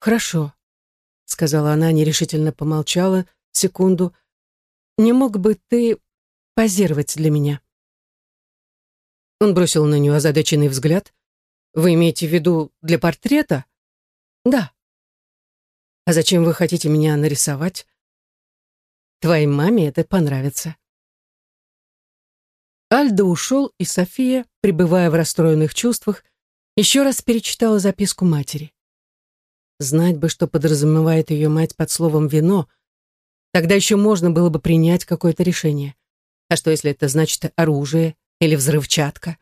«Хорошо», — сказала она, нерешительно помолчала секунду. «Не мог бы ты позировать для меня?» Он бросил на нее озадаченный взгляд. «Вы имеете в виду для портрета?» «Да». «А зачем вы хотите меня нарисовать?» «Твоей маме это понравится». Альдо ушел, и София, пребывая в расстроенных чувствах, еще раз перечитала записку матери. Знать бы, что подразумевает ее мать под словом «вино», тогда еще можно было бы принять какое-то решение. А что, если это значит оружие или взрывчатка?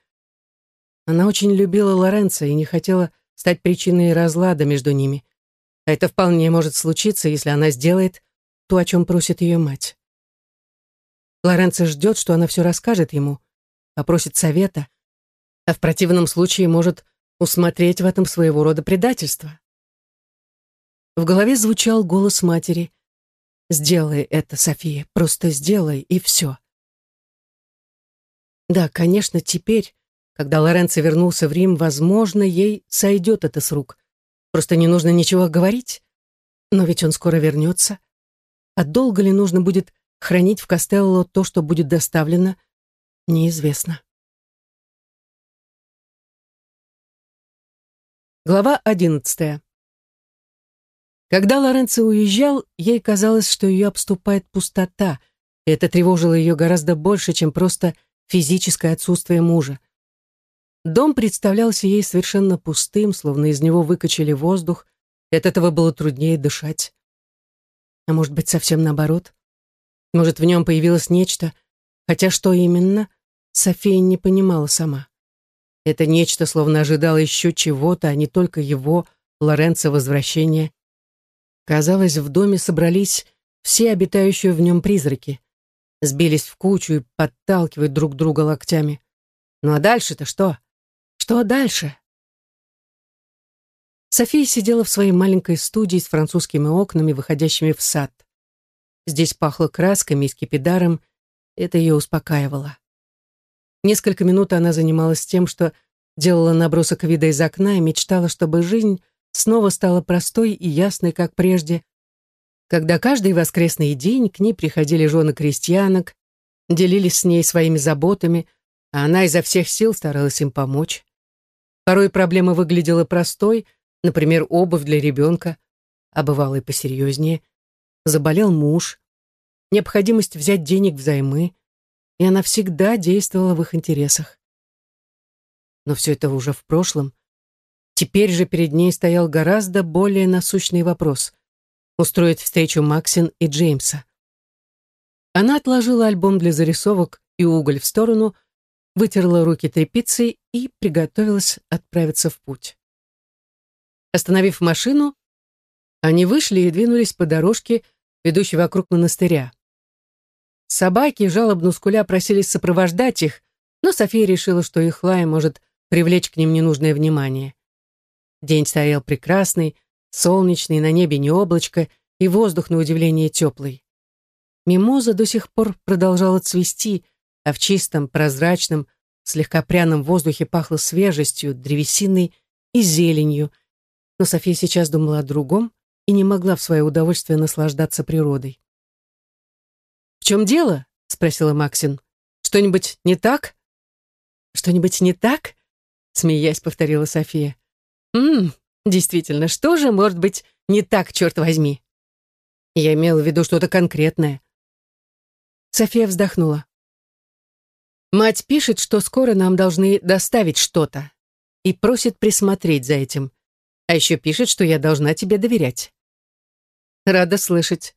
Она очень любила Лоренца и не хотела стать причиной разлада между ними. А это вполне может случиться, если она сделает то, о чем просит ее мать. Лоренцо ждет, что она все расскажет ему, попросит совета, а в противном случае может усмотреть в этом своего рода предательство. В голове звучал голос матери. «Сделай это, София, просто сделай, и все». Да, конечно, теперь, когда Лоренцо вернулся в Рим, возможно, ей сойдет это с рук. Просто не нужно ничего говорить. Но ведь он скоро вернется. А долго ли нужно будет Хранить в Костелло то, что будет доставлено, неизвестно. Глава одиннадцатая. Когда Лоренцо уезжал, ей казалось, что ее обступает пустота, и это тревожило ее гораздо больше, чем просто физическое отсутствие мужа. Дом представлялся ей совершенно пустым, словно из него выкачали воздух, и от этого было труднее дышать. А может быть, совсем наоборот? Может, в нем появилось нечто, хотя что именно, София не понимала сама. Это нечто словно ожидало еще чего-то, а не только его, Лоренцо, возвращения. Казалось, в доме собрались все обитающие в нем призраки. Сбились в кучу и подталкивают друг друга локтями. Ну а дальше-то что? Что дальше? София сидела в своей маленькой студии с французскими окнами, выходящими в сад. Здесь пахло красками и скипидаром, это ее успокаивало. Несколько минут она занималась тем, что делала набросок вида из окна и мечтала, чтобы жизнь снова стала простой и ясной, как прежде, когда каждый воскресный день к ней приходили жены крестьянок, делились с ней своими заботами, а она изо всех сил старалась им помочь. Порой проблема выглядела простой, например, обувь для ребенка, а бывало и посерьезнее – заболел муж, необходимость взять денег взаймы, и она всегда действовала в их интересах. Но все это уже в прошлом. Теперь же перед ней стоял гораздо более насущный вопрос — устроить встречу Максин и Джеймса. Она отложила альбом для зарисовок и уголь в сторону, вытерла руки тряпицей и приготовилась отправиться в путь. Остановив машину, они вышли и двинулись по дорожке, ведущей вокруг монастыря. Собаки, жалобно скуля, просились сопровождать их, но София решила, что их лай может привлечь к ним ненужное внимание. День стоял прекрасный, солнечный, на небе не облачко, и воздух, на удивление, теплый. Мимоза до сих пор продолжала цвести, а в чистом, прозрачном, слегка пряном воздухе пахло свежестью, древесиной и зеленью. Но София сейчас думала о другом, и не могла в свое удовольствие наслаждаться природой. «В чем дело?» — спросила Максин. «Что-нибудь не так?» «Что-нибудь не так?» — смеясь повторила София. «Ммм, действительно, что же может быть не так, черт возьми?» Я имела в виду что-то конкретное. София вздохнула. Мать пишет, что скоро нам должны доставить что-то и просит присмотреть за этим. А еще пишет, что я должна тебе доверять. Рада слышать.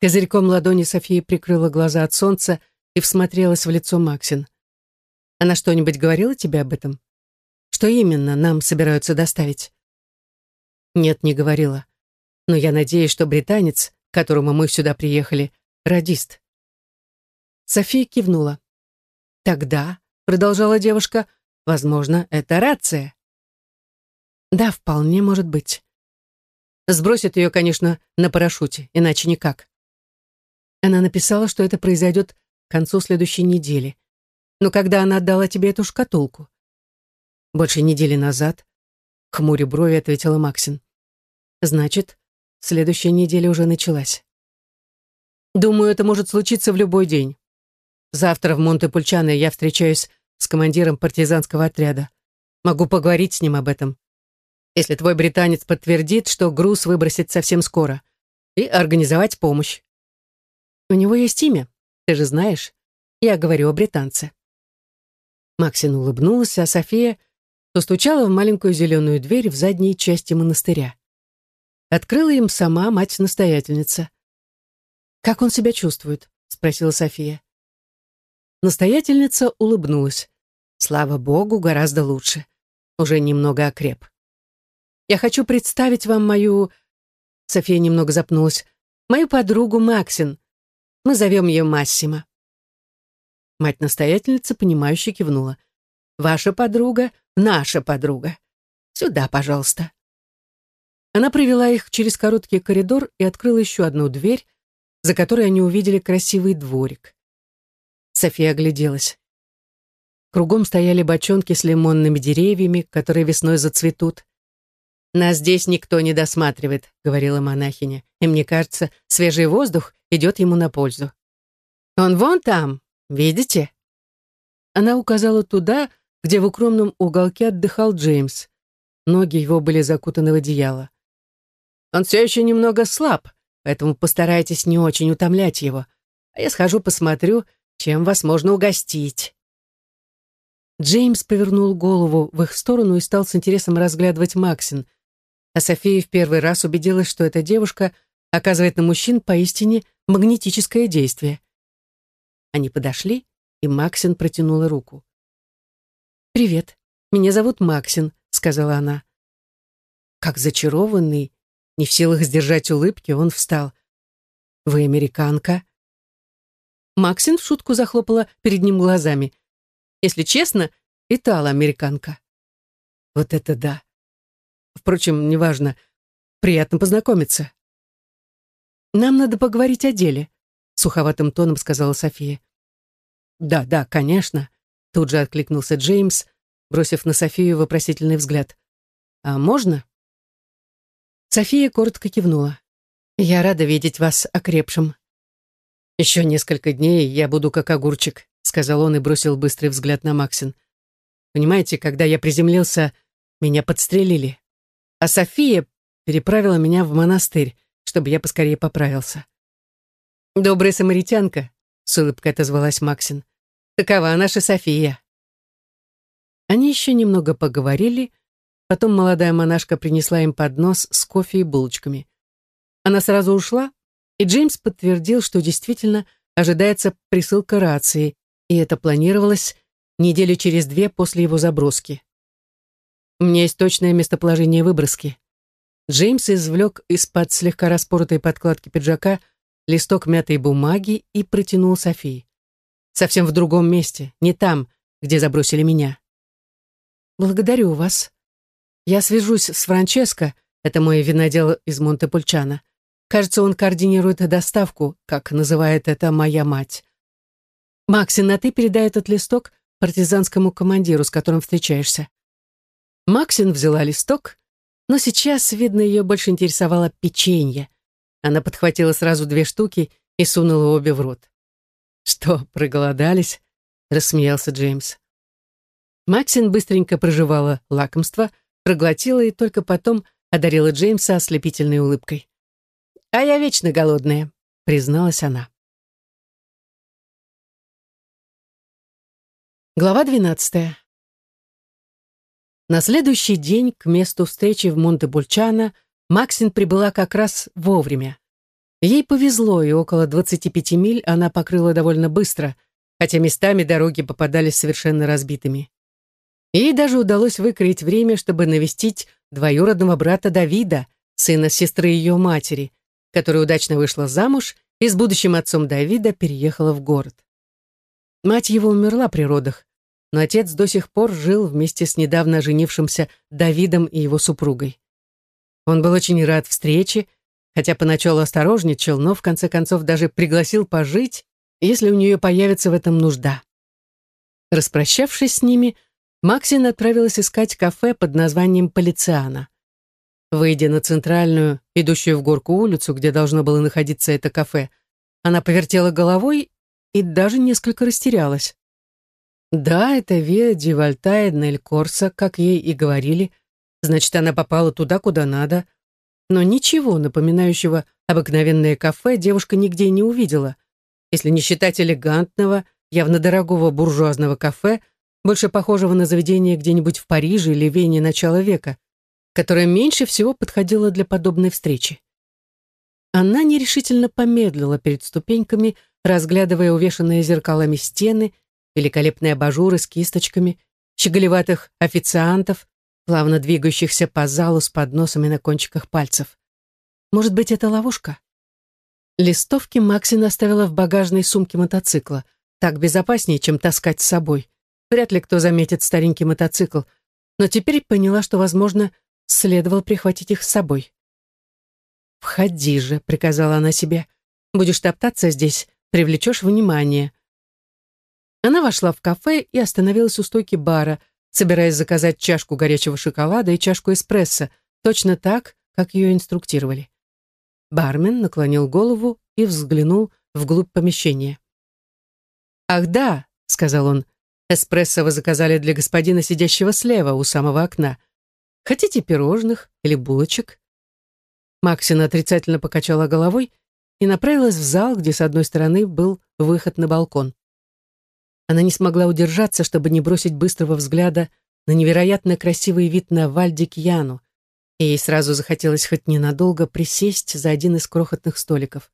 Козырьком ладони София прикрыла глаза от солнца и всмотрелась в лицо Максин. Она что-нибудь говорила тебе об этом? Что именно нам собираются доставить? Нет, не говорила. Но я надеюсь, что британец, к которому мы сюда приехали, радист. София кивнула. Тогда, продолжала девушка, возможно, это рация. Да, вполне может быть. Сбросит ее, конечно, на парашюте, иначе никак. Она написала, что это произойдет к концу следующей недели. Но когда она отдала тебе эту шкатулку? Больше недели назад. Хмуря брови ответила Максин. Значит, следующая неделя уже началась. Думаю, это может случиться в любой день. Завтра в Монте-Пульчано я встречаюсь с командиром партизанского отряда. Могу поговорить с ним об этом. Если твой британец подтвердит, что груз выбросит совсем скоро. И организовать помощь. У него есть имя, ты же знаешь. Я говорю о британце. Максин улыбнулась, а София постучала в маленькую зеленую дверь в задней части монастыря. Открыла им сама мать-настоятельница. «Как он себя чувствует?» — спросила София. Настоятельница улыбнулась. «Слава Богу, гораздо лучше. Уже немного окреп. Я хочу представить вам мою...» София немного запнулась. «Мою подругу Максин. Мы зовем ее Массима». Мать-настоятельница, понимающе кивнула. «Ваша подруга — наша подруга. Сюда, пожалуйста». Она привела их через короткий коридор и открыла еще одну дверь, за которой они увидели красивый дворик. София огляделась. Кругом стояли бочонки с лимонными деревьями, которые весной зацветут. «Нас здесь никто не досматривает», — говорила монахиня, «и мне кажется, свежий воздух идет ему на пользу». «Он вон там, Видите?» Она указала туда, где в укромном уголке отдыхал Джеймс. Ноги его были закутаны в одеяло. «Он все еще немного слаб, поэтому постарайтесь не очень утомлять его. А я схожу посмотрю, чем вас можно угостить». Джеймс повернул голову в их сторону и стал с интересом разглядывать Максин, а София в первый раз убедилась, что эта девушка оказывает на мужчин поистине магнетическое действие. Они подошли, и Максин протянула руку. «Привет, меня зовут Максин», — сказала она. Как зачарованный, не в силах сдержать улыбки, он встал. «Вы американка?» Максин в шутку захлопала перед ним глазами. «Если честно, итало-американка». «Вот это да!» Впрочем, неважно. Приятно познакомиться. «Нам надо поговорить о деле», суховатым тоном сказала София. «Да, да, конечно», — тут же откликнулся Джеймс, бросив на Софию вопросительный взгляд. «А можно?» София коротко кивнула. «Я рада видеть вас окрепшим». «Еще несколько дней я буду как огурчик», — сказал он и бросил быстрый взгляд на Максин. «Понимаете, когда я приземлился, меня подстрелили, а София переправила меня в монастырь, чтобы я поскорее поправился. «Добрая самаритянка», — с улыбкой отозвалась Максин. «Такова наша София». Они еще немного поговорили, потом молодая монашка принесла им поднос с кофе и булочками. Она сразу ушла, и Джеймс подтвердил, что действительно ожидается присылка рации, и это планировалось недели через две после его заброски. У меня есть точное местоположение выброски. Джеймс извлек из-под слегка распоротой подкладки пиджака листок мятой бумаги и протянул Софии. «Совсем в другом месте, не там, где забросили меня». «Благодарю вас. Я свяжусь с Франческо, это мой винодел из Монте-Пульчано. Кажется, он координирует доставку, как называет это моя мать. Максин, а ты передай этот листок партизанскому командиру, с которым встречаешься». Максин взяла листок, но сейчас, видно, ее больше интересовало печенье. Она подхватила сразу две штуки и сунула обе в рот. «Что, проголодались?» — рассмеялся Джеймс. Максин быстренько проживала лакомство, проглотила и только потом одарила Джеймса ослепительной улыбкой. «А я вечно голодная», — призналась она. Глава двенадцатая. На следующий день к месту встречи в Монте-Бульчано — Максин прибыла как раз вовремя. Ей повезло, и около 25 миль она покрыла довольно быстро, хотя местами дороги попадались совершенно разбитыми. Ей даже удалось выкроить время, чтобы навестить двоюродного брата Давида, сына сестры ее матери, которая удачно вышла замуж и с будущим отцом Давида переехала в город. Мать его умерла при родах, но отец до сих пор жил вместе с недавно женившимся Давидом и его супругой. Он был очень рад встрече, хотя поначалу осторожничал, но в конце концов даже пригласил пожить, если у нее появится в этом нужда. Распрощавшись с ними, Максин отправилась искать кафе под названием «Полициана». Выйдя на центральную, идущую в горку улицу, где должно было находиться это кафе, она повертела головой и даже несколько растерялась. Да, это Виа Ди Вальтаэднель Корса, как ей и говорили. Значит, она попала туда, куда надо. Но ничего напоминающего обыкновенное кафе девушка нигде не увидела. Если не считать элегантного, явно дорогого буржуазного кафе, больше похожего на заведение где-нибудь в Париже или Вене начала века, которое меньше всего подходило для подобной встречи. Она нерешительно помедлила перед ступеньками, разглядывая увешанные зеркалами стены, великолепные абажуры с кисточками, щеголеватых официантов, плавно двигающихся по залу с подносами на кончиках пальцев. Может быть, это ловушка? Листовки Максина оставила в багажной сумке мотоцикла. Так безопаснее, чем таскать с собой. Вряд ли кто заметит старенький мотоцикл, но теперь поняла, что, возможно, следовало прихватить их с собой. «Входи же», — приказала она себе. «Будешь топтаться здесь, привлечешь внимание». Она вошла в кафе и остановилась у стойки бара, собираясь заказать чашку горячего шоколада и чашку эспрессо, точно так, как ее инструктировали. Бармен наклонил голову и взглянул вглубь помещения. «Ах да», — сказал он, — «эспрессо вы заказали для господина, сидящего слева у самого окна. Хотите пирожных или булочек?» Максина отрицательно покачала головой и направилась в зал, где с одной стороны был выход на балкон. Она не смогла удержаться, чтобы не бросить быстрого взгляда на невероятно красивый вид на Вальдикьяну, и ей сразу захотелось хоть ненадолго присесть за один из крохотных столиков.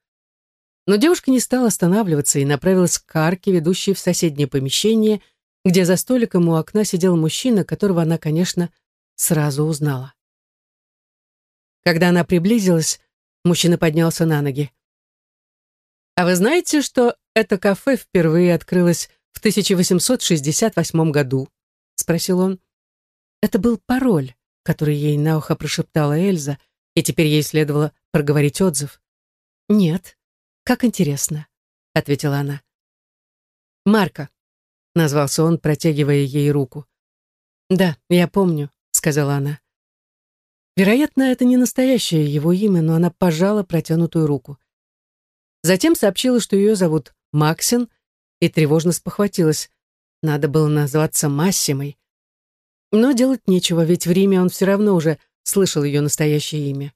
Но девушка не стала останавливаться и направилась к арке, ведущей в соседнее помещение, где за столиком у окна сидел мужчина, которого она, конечно, сразу узнала. Когда она приблизилась, мужчина поднялся на ноги. «А вы знаете, что это кафе впервые открылось в 1868 году?» — спросил он. Это был пароль, который ей на ухо прошептала Эльза, и теперь ей следовало проговорить отзыв. «Нет, как интересно», — ответила она. «Марка», — назвался он, протягивая ей руку. «Да, я помню», — сказала она. Вероятно, это не настоящее его имя, но она пожала протянутую руку. Затем сообщила, что ее зовут Максин, и тревожно спохватилась. Надо было назваться Массимой. Но делать нечего, ведь в Риме он все равно уже слышал ее настоящее имя.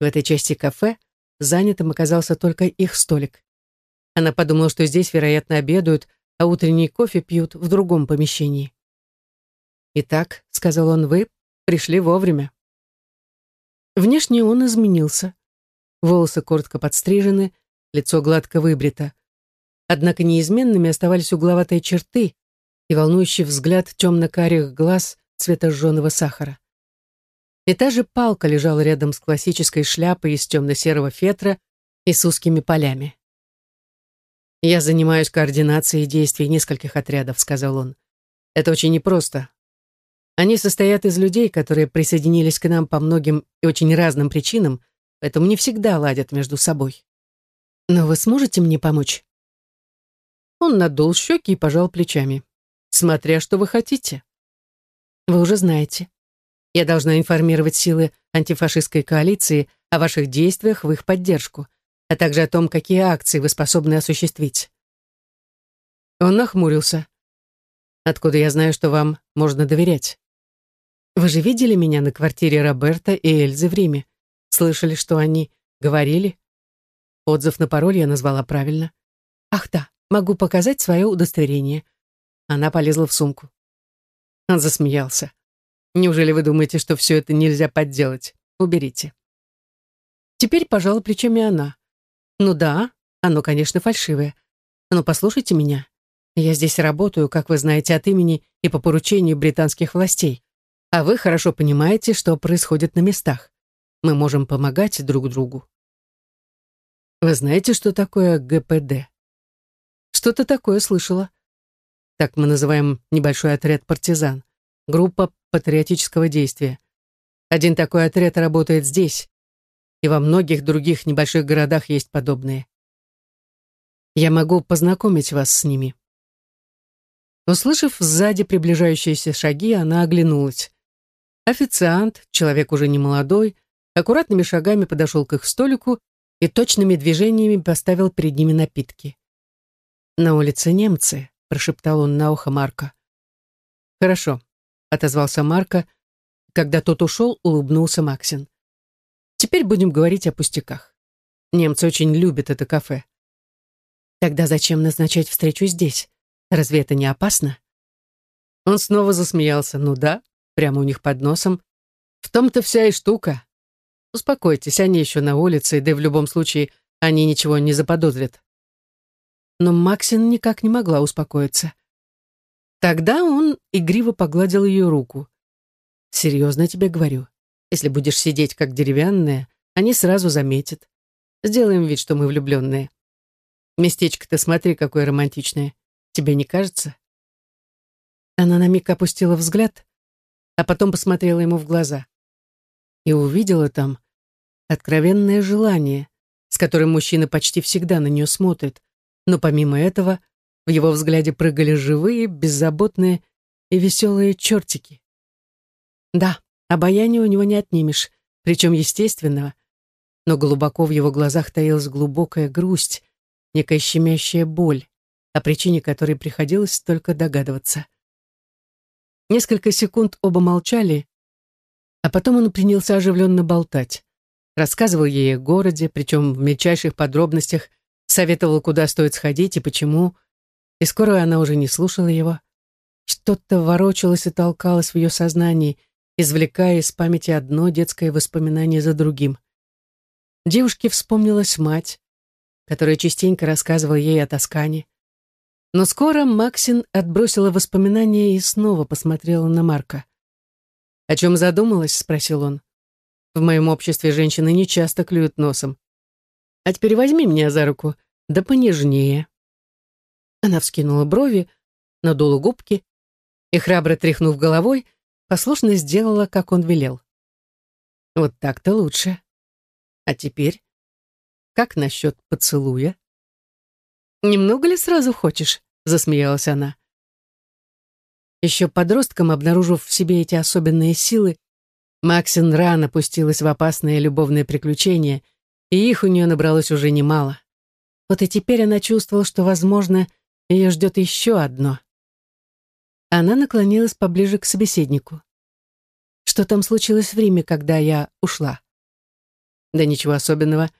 В этой части кафе занятым оказался только их столик. Она подумала, что здесь, вероятно, обедают, а утренний кофе пьют в другом помещении. «Итак», — сказал он, — «вы пришли вовремя». Внешне он изменился. Волосы коротко подстрижены, лицо гладко выбрито. Однако неизменными оставались угловатые черты и волнующий взгляд темно-карих глаз цвета жженого сахара. И та же палка лежала рядом с классической шляпой из темно-серого фетра и с узкими полями. «Я занимаюсь координацией действий нескольких отрядов», — сказал он. «Это очень непросто, они состоят из людей, которые присоединились к нам по многим и очень разным причинам, поэтому не всегда ладят между собой. Но вы сможете мне помочь?» Он надул щеки и пожал плечами. «Смотря что вы хотите». «Вы уже знаете. Я должна информировать силы антифашистской коалиции о ваших действиях в их поддержку, а также о том, какие акции вы способны осуществить». Он нахмурился. «Откуда я знаю, что вам можно доверять?» Вы же видели меня на квартире Роберта и Эльзы в Риме? Слышали, что они говорили? Отзыв на пароль я назвала правильно. Ах да, могу показать свое удостоверение. Она полезла в сумку. Он засмеялся. Неужели вы думаете, что все это нельзя подделать? Уберите. Теперь пожала плечами она. Ну да, оно, конечно, фальшивое. Но послушайте меня. Я здесь работаю, как вы знаете, от имени и по поручению британских властей. А вы хорошо понимаете, что происходит на местах. Мы можем помогать друг другу. Вы знаете, что такое ГПД? Что-то такое слышала. Так мы называем небольшой отряд партизан. Группа патриотического действия. Один такой отряд работает здесь, и во многих других небольших городах есть подобные. Я могу познакомить вас с ними. Услышав сзади приближающиеся шаги, она оглянулась. Официант, человек уже не молодой, аккуратными шагами подошел к их столику и точными движениями поставил перед ними напитки. «На улице немцы», — прошептал он на ухо Марка. «Хорошо», — отозвался Марка. Когда тот ушел, улыбнулся Максин. «Теперь будем говорить о пустяках. Немцы очень любят это кафе». «Тогда зачем назначать встречу здесь? Разве это не опасно?» Он снова засмеялся. «Ну да, прямо у них под носом. В том-то вся и штука. Успокойтесь, они еще на улице, да и в любом случае они ничего не заподозрят. Но Максин никак не могла успокоиться. Тогда он игриво погладил ее руку. «Серьезно тебе говорю, если будешь сидеть как деревянная, они сразу заметят. Сделаем вид, что мы влюбленные. Местечко-то смотри, какое романтичное. Тебе не кажется?» Она на миг опустила взгляд, а потом посмотрела ему в глаза. И увидела там откровенное желание, с которым мужчина почти всегда на нее смотрит, но помимо этого в его взгляде прыгали живые, беззаботные и веселые чертики. Да, обаяние у него не отнимешь, причем естественного, но глубоко в его глазах таилась глубокая грусть, некая щемящая боль, о причине которой приходилось только догадываться. Несколько секунд оба молчали, а потом он принялся оживленно болтать. Рассказывал ей о городе, причем в мельчайших подробностях советовал, куда стоит сходить и почему, и скоро она уже не слушала его. Что-то ворочалось и толкалось в ее сознании, извлекая из памяти одно детское воспоминание за другим. Девушке вспомнилась мать, которая частенько рассказывала ей о Тоскане. Но скоро Максин отбросила воспоминания и снова посмотрела на Марка. «О чем задумалась?» — спросил он. «В моем обществе женщины не часто клюют носом. А теперь возьми меня за руку, да понежнее». Она вскинула брови, надула губки и, храбро тряхнув головой, послушно сделала, как он велел. «Вот так-то лучше. А теперь, как насчет поцелуя?» «Немного ли сразу хочешь?» — засмеялась она. Еще подростком, обнаружив в себе эти особенные силы, Максин рано пустилась в опасные любовные приключения, и их у нее набралось уже немало. Вот и теперь она чувствовала, что, возможно, ее ждет еще одно. Она наклонилась поближе к собеседнику. «Что там случилось в Риме, когда я ушла?» «Да ничего особенного.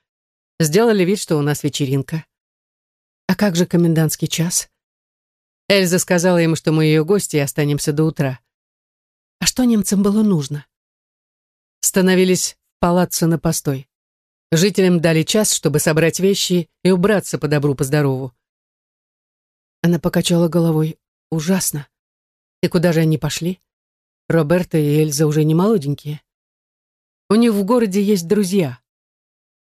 Сделали вид, что у нас вечеринка. «А как же комендантский час?» Эльза сказала ему, что мы ее гости и останемся до утра. А что немцам было нужно? Становились в палаццо на постой. Жителям дали час, чтобы собрать вещи и убраться по добру, по здорову. Она покачала головой. Ужасно. И куда же они пошли? Роберта и Эльза уже не молоденькие. У них в городе есть друзья.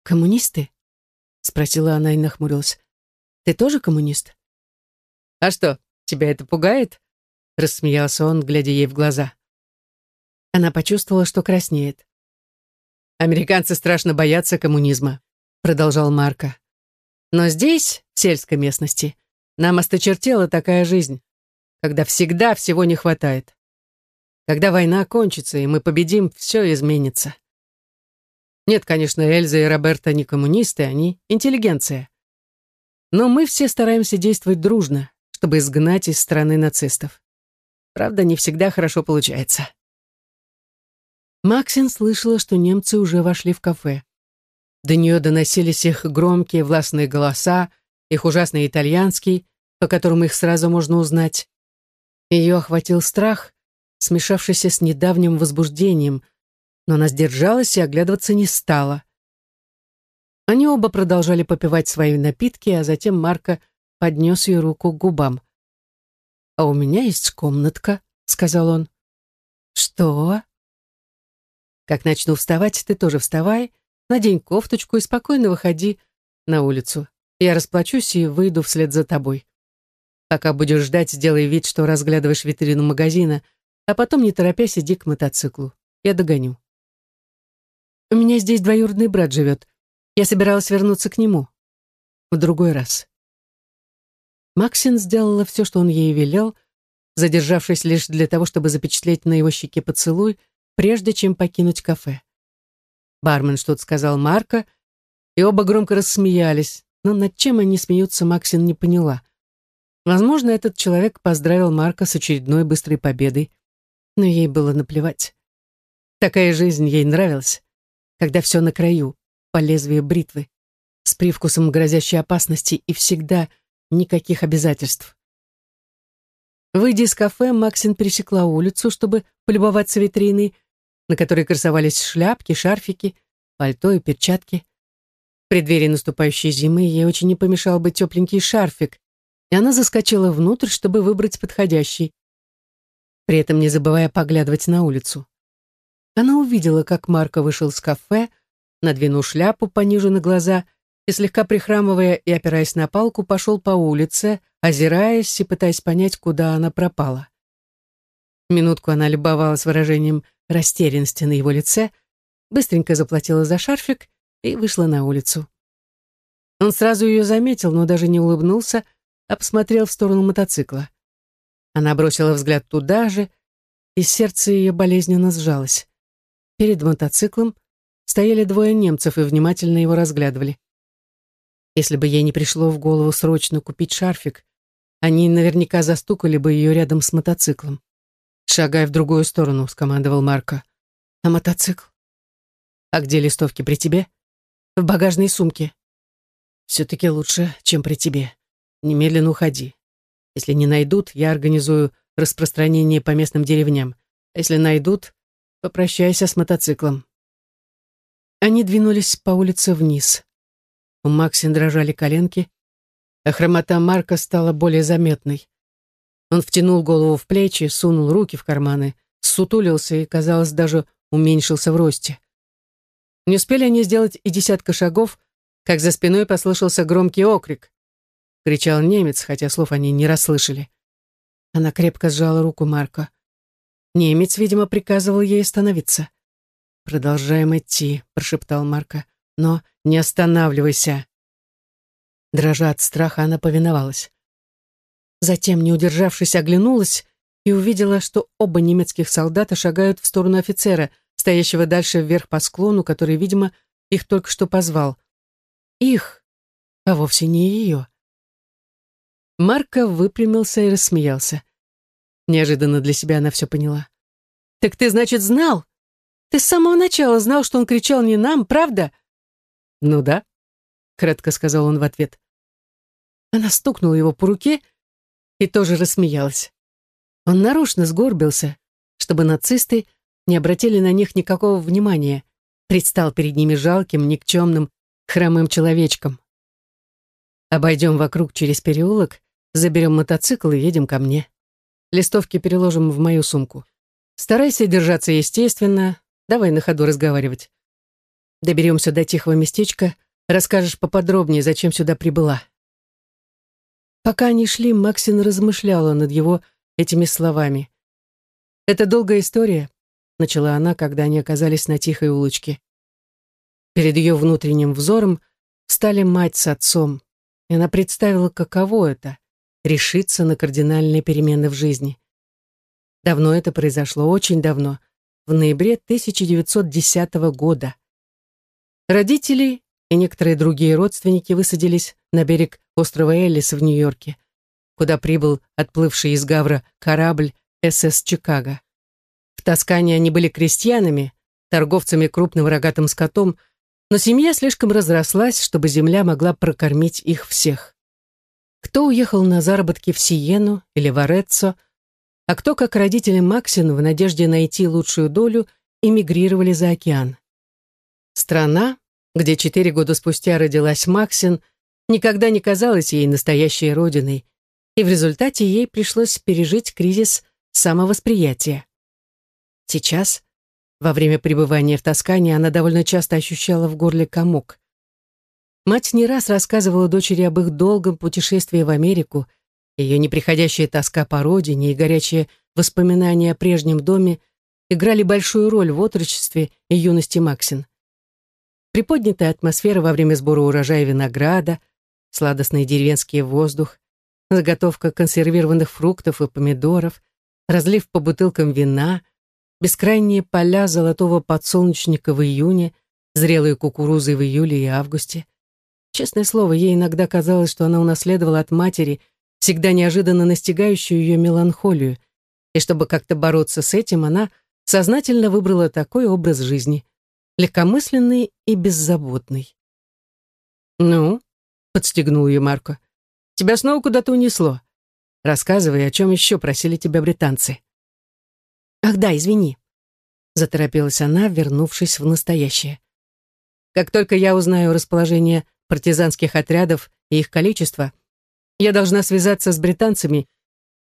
Коммунисты? Спросила она и нахмурилась. Ты тоже коммунист? А что, тебя это пугает? Рассмеялся он, глядя ей в глаза. Она почувствовала, что краснеет. Американцы страшно боятся коммунизма, продолжал Марко. Но здесь, в сельской местности, нам осточертела такая жизнь, когда всегда всего не хватает. Когда война кончится, и мы победим, все изменится. Нет, конечно, Эльза и Роберта не коммунисты, они интеллигенция. Но мы все стараемся действовать дружно, чтобы изгнать из страны нацистов. Правда, не всегда хорошо получается. Максин слышала, что немцы уже вошли в кафе. До нее доносились их громкие властные голоса, их ужасный итальянский, по которому их сразу можно узнать. Ее охватил страх, смешавшийся с недавним возбуждением, но она сдержалась и оглядываться не стала. Они оба продолжали попивать свои напитки, а затем Марко поднес ее руку к губам. «А у меня есть комнатка», — сказал он. «Что?» «Как начну вставать, ты тоже вставай, надень кофточку и спокойно выходи на улицу. Я расплачусь и выйду вслед за тобой. Пока будешь ждать, сделай вид, что разглядываешь витрину магазина, а потом, не торопясь, иди к мотоциклу. Я догоню». «У меня здесь двоюродный брат живет. Я собиралась вернуться к нему. В другой раз. Максин сделала все, что он ей велел, задержавшись лишь для того, чтобы запечатлеть на его щеке поцелуй, прежде чем покинуть кафе. Бармен что-то сказал Марко, и оба громко рассмеялись, но над чем они смеются, Максин не поняла. Возможно, этот человек поздравил Марка с очередной быстрой победой, но ей было наплевать. Такая жизнь ей нравилась, когда все на краю, по лезвию бритвы, с привкусом грозящей опасности и всегда никаких обязательств. Выйдя из кафе, Максин пересекла улицу, чтобы полюбоваться витриной, на которой красовались шляпки, шарфики, пальто и перчатки. В преддверии наступающей зимы ей очень не помешал бы тепленький шарфик, и она заскочила внутрь, чтобы выбрать подходящий, при этом не забывая поглядывать на улицу. Она увидела, как Марко вышел с кафе, надвинул шляпу пониже на глаза и, слегка прихрамывая и опираясь на палку, пошел по улице, озираясь и пытаясь понять, куда она пропала. Минутку она любовалась выражением растерянности на его лице, быстренько заплатила за шарфик и вышла на улицу. Он сразу ее заметил, но даже не улыбнулся, а посмотрел в сторону мотоцикла. Она бросила взгляд туда же, и сердце ее болезненно сжалось. Перед мотоциклом стояли двое немцев и внимательно его разглядывали. Если бы ей не пришло в голову срочно купить шарфик, они наверняка застукали бы ее рядом с мотоциклом. «Шагай в другую сторону», — скомандовал Марко. «А мотоцикл?» «А где листовки при тебе?» «В багажной сумке». «Все-таки лучше, чем при тебе. Немедленно уходи. Если не найдут, я организую распространение по местным деревням. Если найдут, попрощайся с мотоциклом». Они двинулись по улице вниз. У Максин дрожали коленки, а хромота Марка стала более заметной. Он втянул голову в плечи, сунул руки в карманы, сутулился и, казалось, даже уменьшился в росте. Не успели они сделать и десятка шагов, как за спиной послышался громкий окрик. Кричал немец, хотя слов они не расслышали. Она крепко сжала руку Марка. Немец, видимо, приказывал ей остановиться. «Продолжаем идти», — прошептал Марка. «Но не останавливайся». Дрожа от страха, она повиновалась. Затем, не удержавшись, оглянулась и увидела, что оба немецких солдата шагают в сторону офицера, стоящего дальше вверх по склону, который, видимо, их только что позвал. Их, а вовсе не ее. Марко выпрямился и рассмеялся. Неожиданно для себя она все поняла. «Так ты, значит, знал? Ты с самого начала знал, что он кричал не нам, правда?» «Ну да», — кратко сказал он в ответ. Она стукнула его по руке и тоже рассмеялась. Он нарочно сгорбился, чтобы нацисты не обратили на них никакого внимания, предстал перед ними жалким, никчемным, хромым человечком. «Обойдем вокруг через переулок, заберем мотоцикл и едем ко мне. Листовки переложим в мою сумку. Старайся держаться естественно, давай на ходу разговаривать. Доберемся до тихого местечка, расскажешь поподробнее, зачем сюда прибыла». Пока они шли, Максин размышляла над его этими словами. «Это долгая история», — начала она, когда они оказались на тихой улочке. Перед ее внутренним взором стали мать с отцом, и она представила, каково это — решиться на кардинальные перемены в жизни. Давно это произошло, очень давно, в ноябре 1910 года. Родители и некоторые другие родственники высадились на берег острова Эллис в Нью-Йорке, куда прибыл отплывший из Гавра корабль СС «Чикаго». В Тоскане они были крестьянами, торговцами крупным рогатым скотом, но семья слишком разрослась, чтобы земля могла прокормить их всех. Кто уехал на заработки в Сиену или в Ореццо, а кто, как родители Максин, в надежде найти лучшую долю, эмигрировали за океан. Страна, где четыре года спустя родилась Максин, никогда не казалась ей настоящей родиной, и в результате ей пришлось пережить кризис самовосприятия. Сейчас, во время пребывания в Тоскане, она довольно часто ощущала в горле комок. Мать не раз рассказывала дочери об их долгом путешествии в Америку, ее неприходящая тоска по родине и горячие воспоминания о прежнем доме играли большую роль в отрочестве и юности Максин. Приподнятая атмосфера во время сбора урожая винограда, сладостный деревенский воздух, заготовка консервированных фруктов и помидоров, разлив по бутылкам вина, бескрайние поля золотого подсолнечника в июне, зрелые кукурузы в июле и августе. Честное слово, ей иногда казалось, что она унаследовала от матери всегда неожиданно настигающую ее меланхолию, и чтобы как-то бороться с этим, она сознательно выбрала такой образ жизни, легкомысленный и беззаботный. «Ну?» — подстегнул ее Марко. «Тебя снова куда-то унесло. Рассказывай, о чем еще просили тебя британцы». «Ах да, извини», — заторопилась она, вернувшись в настоящее. «Как только я узнаю расположение партизанских отрядов и их количество, я должна связаться с британцами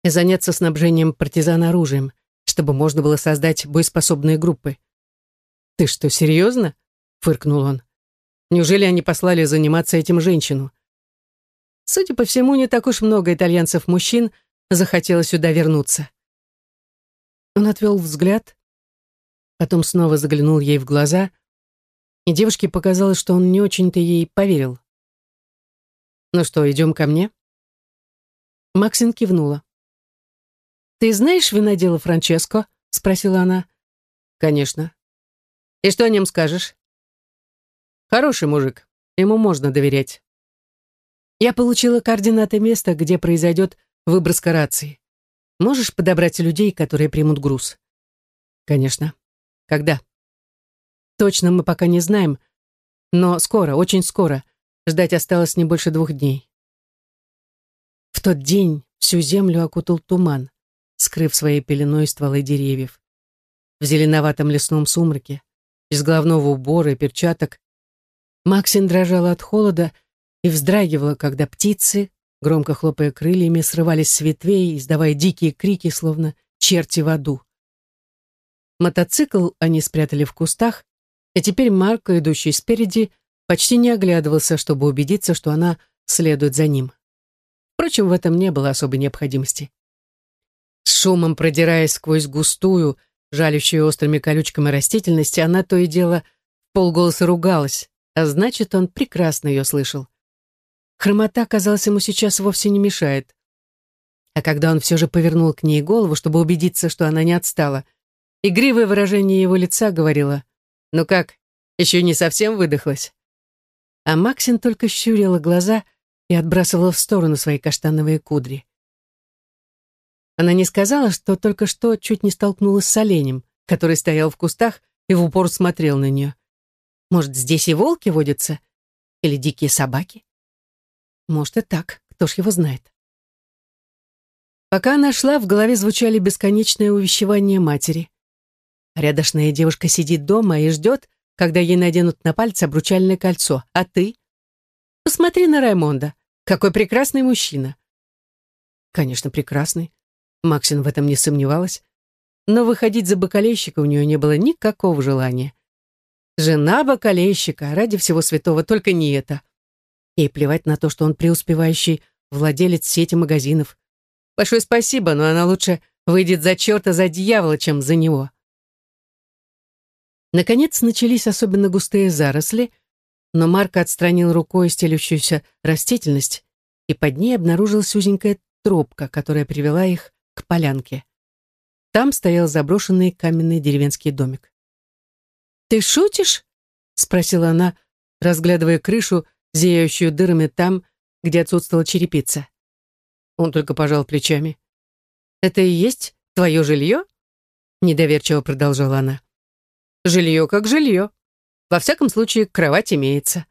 и заняться снабжением партизан оружием чтобы можно было создать боеспособные группы. «Ты что, серьезно?» — фыркнул он. «Неужели они послали заниматься этим женщину?» Судя по всему, не так уж много итальянцев-мужчин захотело сюда вернуться. Он отвел взгляд, потом снова заглянул ей в глаза, и девушке показалось, что он не очень-то ей поверил. «Ну что, идем ко мне?» Максин кивнула. «Ты знаешь винодела Франческо?» — спросила она. «Конечно». «И что о нем скажешь?» «Хороший мужик, ему можно доверять». «Я получила координаты места, где произойдет выброска рации. Можешь подобрать людей, которые примут груз?» «Конечно. Когда?» «Точно мы пока не знаем, но скоро, очень скоро. Ждать осталось не больше двух дней». В тот день всю землю окутал туман скрыв своей пеленой стволы деревьев. В зеленоватом лесном сумраке, без головного убора и перчаток, Максин дрожала от холода и вздрагивала, когда птицы, громко хлопая крыльями, срывались с ветвей, издавая дикие крики, словно черти в аду. Мотоцикл они спрятали в кустах, и теперь Марко, идущий спереди, почти не оглядывался, чтобы убедиться, что она следует за ним. Впрочем, в этом не было особой необходимости. С шумом продираясь сквозь густую, жалящую острыми колючками растительности, она то и дело полголоса ругалась, а значит, он прекрасно ее слышал. Хромота, казалось, ему сейчас вовсе не мешает. А когда он все же повернул к ней голову, чтобы убедиться, что она не отстала, игривое выражение его лица говорило «Ну как, еще не совсем выдохлась?» А Максин только щурила глаза и отбрасывала в сторону свои каштановые кудри. Она не сказала, что только что чуть не столкнулась с оленем, который стоял в кустах и в упор смотрел на нее. Может, здесь и волки водятся? Или дикие собаки? Может, и так, кто ж его знает. Пока она шла, в голове звучали бесконечные увещевания матери. Рядошная девушка сидит дома и ждет, когда ей наденут на пальцы обручальное кольцо. А ты? Посмотри на Раймонда. Какой прекрасный мужчина. Конечно, прекрасный. Максин в этом не сомневалась, но выходить за бокалейщика у нее не было никакого желания. Жена бокалейщика, ради всего святого, только не это. Ей плевать на то, что он преуспевающий владелец сети магазинов. Большое спасибо, но она лучше выйдет за черта, за дьявола, чем за него. Наконец начались особенно густые заросли, но Марк отстранил рукой стелющуюся растительность, и под ней обнаружилась узенькая тропка, которая привела их к полянке. Там стоял заброшенный каменный деревенский домик. «Ты шутишь?» — спросила она, разглядывая крышу, зияющую дырами там, где отсутствовала черепица. Он только пожал плечами. «Это и есть твое жилье?» Недоверчиво продолжала она. «Жилье как жилье. Во всяком случае, кровать имеется».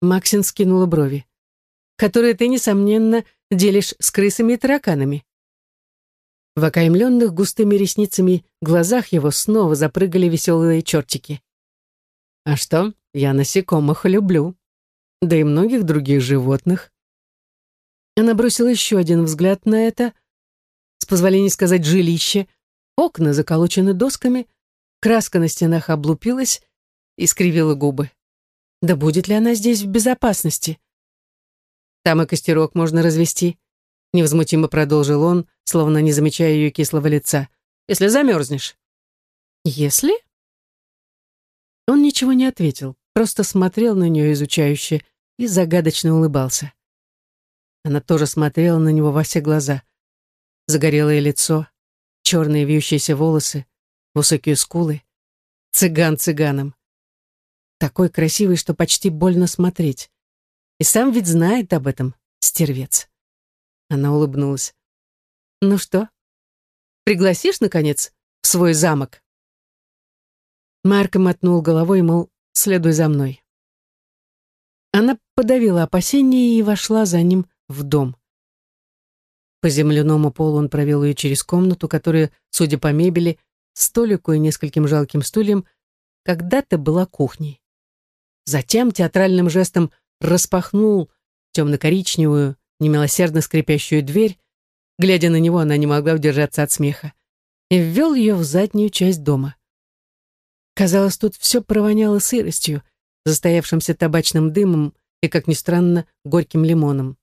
Максин скинула брови. «Которые ты, несомненно, делишь с крысами и тараканами». В окаймленных густыми ресницами глазах его снова запрыгали веселые чертики. «А что, я насекомых люблю, да и многих других животных». Она бросила еще один взгляд на это, с позволения сказать жилище, окна заколочены досками, краска на стенах облупилась и скривила губы. Да будет ли она здесь в безопасности? Там и костерок можно развести, невозмутимо продолжил он, словно не замечая ее кислого лица. «Если замерзнешь». «Если?» Он ничего не ответил, просто смотрел на нее изучающе и загадочно улыбался. Она тоже смотрела на него во все глаза. Загорелое лицо, черные вьющиеся волосы, высокие скулы. Цыган цыганом. Такой красивый, что почти больно смотреть. И сам ведь знает об этом, стервец. Она улыбнулась. «Ну что, пригласишь, наконец, в свой замок?» Марко мотнул головой, мол, следуй за мной. Она подавила опасения и вошла за ним в дом. По земляному полу он провел ее через комнату, которая, судя по мебели, столику и нескольким жалким стульям, когда-то была кухней. Затем театральным жестом распахнул темно-коричневую, немилосердно скрипящую дверь. Глядя на него, она не могла удержаться от смеха. И ввел ее в заднюю часть дома. Казалось, тут все провоняло сыростью, застоявшимся табачным дымом и, как ни странно, горьким лимоном.